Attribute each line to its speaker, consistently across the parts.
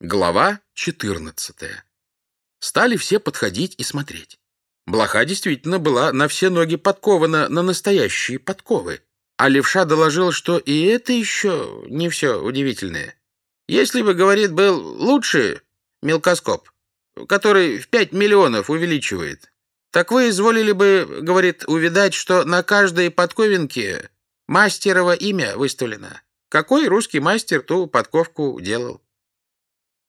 Speaker 1: Глава 14. Стали все подходить и смотреть. Блоха действительно была на все ноги подкована на настоящие подковы. А левша доложил, что и это еще не все удивительное. Если бы, говорит, был лучше мелкоскоп, который в пять миллионов увеличивает, так вы изволили бы, говорит, увидать, что на каждой подковинке мастерово имя выставлено. Какой русский мастер ту подковку делал? —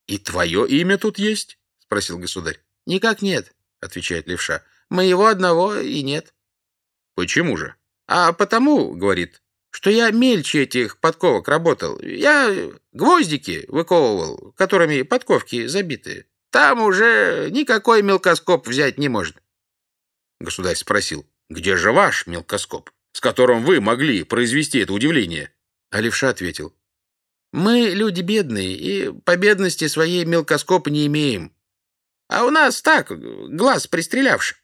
Speaker 1: И твое имя тут есть? — спросил государь. — Никак нет, — отвечает левша. — Моего одного и нет. — Почему же? — А потому, — говорит, — что я мельче этих подковок работал. Я гвоздики выковывал, которыми подковки забиты. Там уже никакой мелкоскоп взять не может. Государь спросил, где же ваш мелкоскоп, с которым вы могли произвести это удивление? А левша ответил, мы люди бедные и по бедности своей мелкоскопа не имеем. А у нас так, глаз пристрелявший.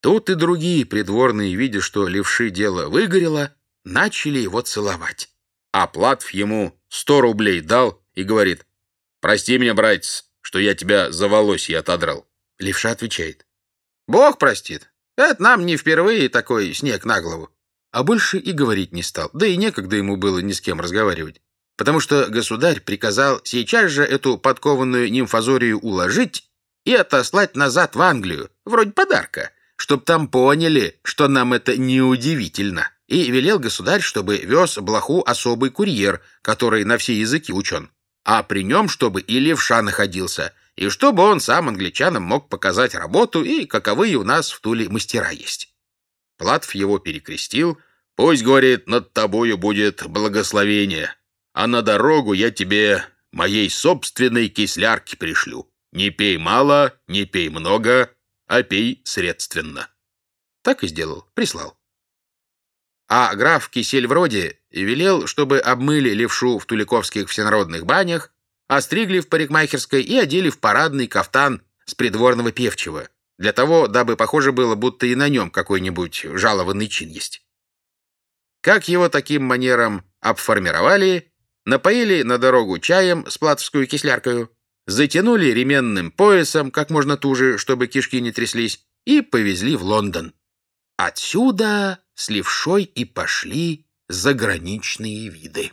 Speaker 1: Тут и другие придворные, видя, что левши дело выгорело, начали его целовать. А Платов ему сто рублей дал и говорит, «Прости меня, братец, что я тебя за волосье отодрал». Левша отвечает, «Бог простит. Это нам не впервые такой снег на голову». А больше и говорить не стал, да и некогда ему было ни с кем разговаривать потому что государь приказал сейчас же эту подкованную нимфазорию уложить и отослать назад в Англию, вроде подарка, чтоб там поняли, что нам это неудивительно. И велел государь, чтобы вез блоху особый курьер, который на все языки учен, а при нем, чтобы и левша находился, и чтобы он сам англичанам мог показать работу и каковые у нас в Туле мастера есть. Платов его перекрестил, «Пусть, — говорит, — над тобою будет благословение» а на дорогу я тебе моей собственной кислярки пришлю. Не пей мало, не пей много, а пей средственно». Так и сделал, прислал. А граф Кисель вроде велел, чтобы обмыли левшу в туликовских всенародных банях, остригли в парикмахерской и одели в парадный кафтан с придворного певчего, для того, дабы похоже было, будто и на нем какой-нибудь жалованный чин есть. Как его таким манером обформировали, напоили на дорогу чаем с платовскую кисляркою, затянули ременным поясом как можно туже, чтобы кишки не тряслись, и повезли в Лондон. Отсюда с левшой и пошли заграничные виды.